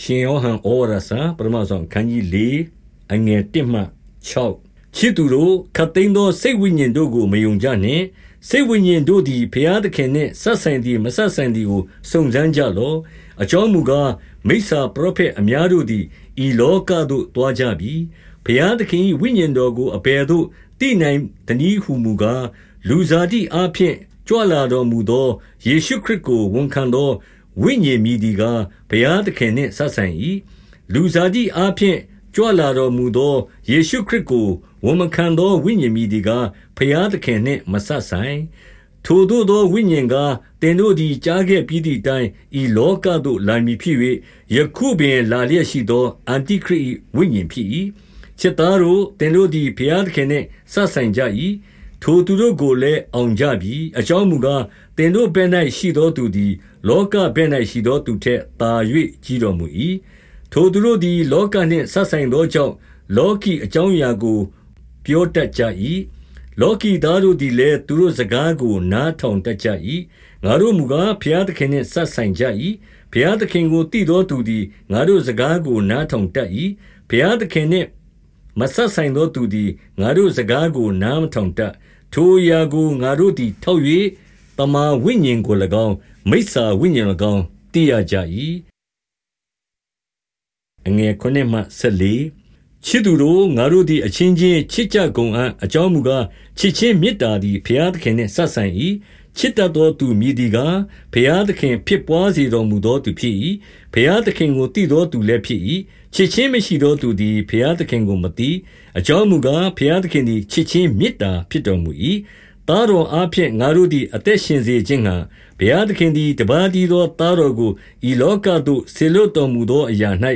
ရှင်ယောဟန်ဩဝါဒစာပထမဆုံးခန်းကြီး၄အငယ်1မှ6ချစ်သူတို့ခတ်သိမ်းသောစိတ်ဝိညာဉ်တို့ကိုမယုံကြနှင့်စိတ်ဝိညာဉ်တို့သည်ဘုရားသခင်နှင့်ဆက်ဆိုင်သည်မဆက်ဆိုင်သည်ကိုစုံစမ်းကြလော့အကြောင်းမူကားမိစ္ဆာပရောဖက်အများတို့သည်ဤလောကသို့တွားကြပြီဘုရားသခင်ဝိညာဉ်တော်ကိုအပေသို့တည်နိုင်တနည်းဟုမူကားလူစားတိအဖျင်ကြွလာတော်မူသောယေရှုခရစ်ကိုဝန်ခံသော ဝိညာဉ်မည်ဒီကားဘုရားသခင်နှင့်ဆက်ဆိုင်၏လူစားတိအားဖြင့်ကြွလာတော်မူသောယေရှုခရစ်ကိုဝန်မခံသောဝိညာဉ်မည်ဒီကားဘုရားသခင်နှင့်မဆက်ဆိုင်ထိုတို့သောဝိညာဉ်ကားတင်တို့သည်ကြားခဲ့ပြီးသည့်တိုင်ဤလောကသို့လာမည်ဖြစ်၍ယခုပင်လာလျက်ရှိသောအန်တိခရစ်ဝိညာဉ်ဖြစ်၏ချစ်သားတို့တင်တို့သည်ဘုရားသခင်နှင့်ဆက်ဆိုင်ကြ၏ထိုသူတို့ကိုလည်းအောင်ကြပြီအကြောင်းမူကားတင်တို့ဘဲ၌ရှိသောသူသည် လောကဘဲ့၌ရှိသောသူထက်သာ၍ကြီးတော်မူ၏ထိုသူတို့သည် လောကနှင့်ဆက်ဆိုင်သောကြောင့်လောကီအကြောင်းအရာကို ပြောတတ်ကြ၏လောကီသားတို့သည်လည်းသူတို့စကားကို နားထောင်တတ်ကြ၏ငါတို့မူကားဘုရားသခင်နှင့်ဆက်ဆိုင်ကြ၏ဘုရားသခင်ကိုတည်သောသူသည်ငါတို့စကားကို နားထောင်တတ်၏ဘုရားသခင်နှင့်မဆက်ဆိုင်သောသူသည်ငါတို့စကားကို နားမထောင်တတ်ထိုအရာကိုငါတို့သည်ထောက်၍တမာဝိညာဉ်ကို၎င်း မိစ္ဆာဝိညာဉ်၎င်းသိရကြ၏အငယ်9မှ14ချစ်သူတို့ငါတို့သည်အချင်းချင်းချစ်ကြကုန်အံ့အကြောင်းမူကားချစ်ချင်းမေတ္တာသည်ဘုရားသခင်နှင့်ဆက်ဆိုင်၏ချစ်တတ်သောသူမြည်ဒီကားဘုရားသခင်ဖြစ်ပွားစေတော်မူသောသူဖြစ်၏ဘုရားသခင်ကိုတည်သောသူလည်းဖြစ်၏ချစ်ချင်းမရှိသောသူသည်ဘုရားသခင်ကိုမသိအကြောင်းမူကားဘုရားသခင်သည်ချစ်ချင်းမေတ္တာဖြစ်တော်မူ၏သားတော်အားဖြင့်ငါတို့သည်အသက်ရှင်စေခြင်းငှာ ဘုရားသခင်သည် တပါးတည်းသော သားတော်ကို ဤလောကသို့ စေလွှတ်တော်မူသောအရာ၌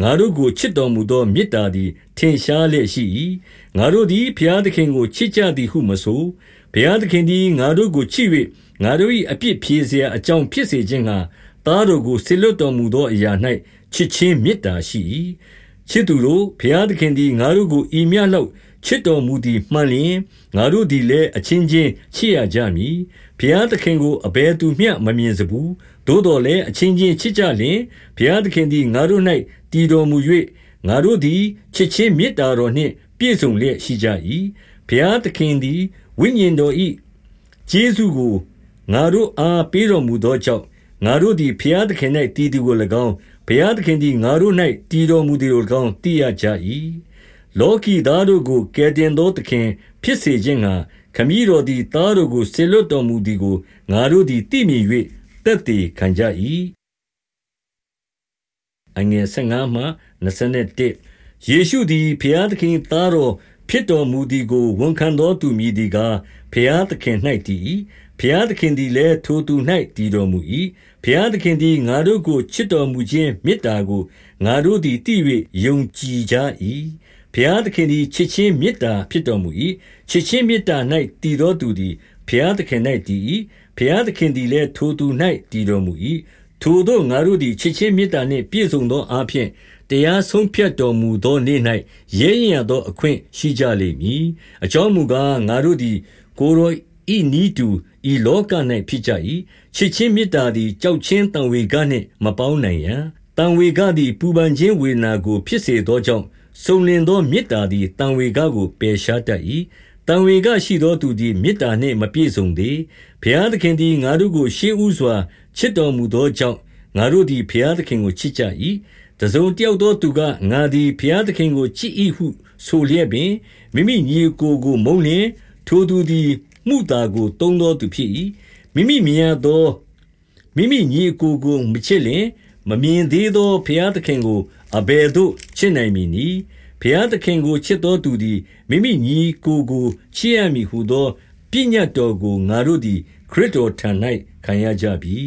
ငါတို့ကို ချစ်တော်မူသော မေတ္တာသည် ထင်ရှားလျက်ရှိ၏။ငါတို့သည် ဘုရားသခင်ကို ချစ်ကြသည်ဟုမဆို၊ဘုရားသခင်သည် ငါတို့ကိုချစ်၍ငါတို့၏အပြစ်ဖြေရာ အကြောင်းဖြစ်စေခြင်းငှါ သားတော်ကို စေလွှတ်တော်မူသောအရာ၌ချစ်ခြင်းမေတ္တာရှိ၏။ချစ်သူတို့၊ဘုရားသခင်သည် ငါတို့ကို ဤမျှလောက် ချစ်တော်မူသည်မှန်လျင်ငါတို့သည်လည်းအချင်းချင်းချစ်ရကြမည်ဘုရားသခင်ကိုအဘယ်သူမျှမမြင်စဘူးသို့တော်လည်းအချင်းချင်းချစ်ကြလျင်ဘုရားသခင်သည်ငါတို့၌တည်တော်မူ၍ငါတို့သည်ချစ်ချင်းမေတ္တာတော်နှင့်ပြည့်စုံလျက်ရှိကြ၏ဘုရားသခင်သည်ဝိညာဉ်တော်၏ကျေးဇူးကိုငါတို့အားပေးတော်မူသောကြောင့်ငါတို့သည်ဘုရားသခင်၌တည်သူကို၎င်းဘုရားသခင်သည်ငါတို့၌တည်တော်မူသည်ကို၎င်းသိရကြ၏ လောကီသားတို့ကိုကယ်တင်သောသခင်ဖြစ်စေခြင်းငှာခမည်းတော်သည်သားတို့ကိုဆေလွတ်တော်မူသည်ကိုငါတို့သည်သိမြင်၍တက်တည်ခံကြ၏အငယ်15မှ21ယေရှုသည်ဘုရားသခင်သားတော်ဖြစ်တော်မူသည်ကိုဝန်ခံတော်သူမည်သည်ကားဘုရားသခင်၌တည်၏ဘုရားသခင်သည်လည်းထိုသူ၌တည်တော်မူ၏ဘုရားသခင်သည်ငါတို့ကိုချစ်တော်မူခြင်းမေတ္တာကိုငါတို့သည်တည်၍ယုံကြည်ကြ၏ ဘုရားသခင်သည်ချစ်ခြင်းမေတ္တာဖြစ်တော်မူ၏ချစ်ခြင်းမေတ္တာ၌တည်သောသူသည်ဘုရားသခင်၌တည်၏ဘုရားသခင်သည်လည်းထိုသူ၌တည်တော်မူ၏ထိုသောငါတို့သည်ချစ်ခြင်းမေတ္တာနှင့်ပြည့်စုံသောအဖြစ်တရားဆုံးဖြတ်တော်မူသောနေ့၌ရဲရင်ရသောအခွင့်ရှိကြလိမ့်မည်အကြောင်းမူကားငါတို့သည်ကိုယ်တော်ဤနီးတူဤလောက၌ဖြစ်ကြ၏ချစ်ချင်းမေတ္တာသည်ကြောက်ချင်းတံဝေကနှင့်မပေါင်းနိုင်ရတံဝေကသည်ပူပန်ခြင်းဝေဒနာကိုဖြစ်စေသောကြောင့် စုံလင်သောမေတ္တာသည်တံဝေကကိုပယ်ရှားတတ်၏တံဝေကရှိသောသူသည်မေတ္တာနှင့်မပြည့်စုံသေးဘုရားသခင်သည်ငါတို့ကိုရှေးဥစွာချစ်တော်မူသောကြောင့်ငါတို့သည်ဘုရားသခင်ကိုချစ်ကြ၏တစုံတယောက်သောသူကငါသည်ဘုရားသခင်ကိုချစ်၏ဟုဆိုလျက်ပင်မိမိညီကိုကိုမုန်းလျင်ထိုသူသည်မှုတာကိုတုံးသောသူဖြစ်၏မိမိမြင်ရသောမိမိညီကိုကိုမချစ်လျင်မမြင်သေးသောဘုရားသခင်ကိုအဘယ်သို့ချစ်နိုင်မည်နည်း ဘုရားသခင်ကိုချစ်သောသူသည် မိမိညီကိုကိုချစ်ရမည်ဟုသော ပညတ်တော်ကို ငါတို့သည် ခရစ်တော်ထံ၌ခံရကြပြီ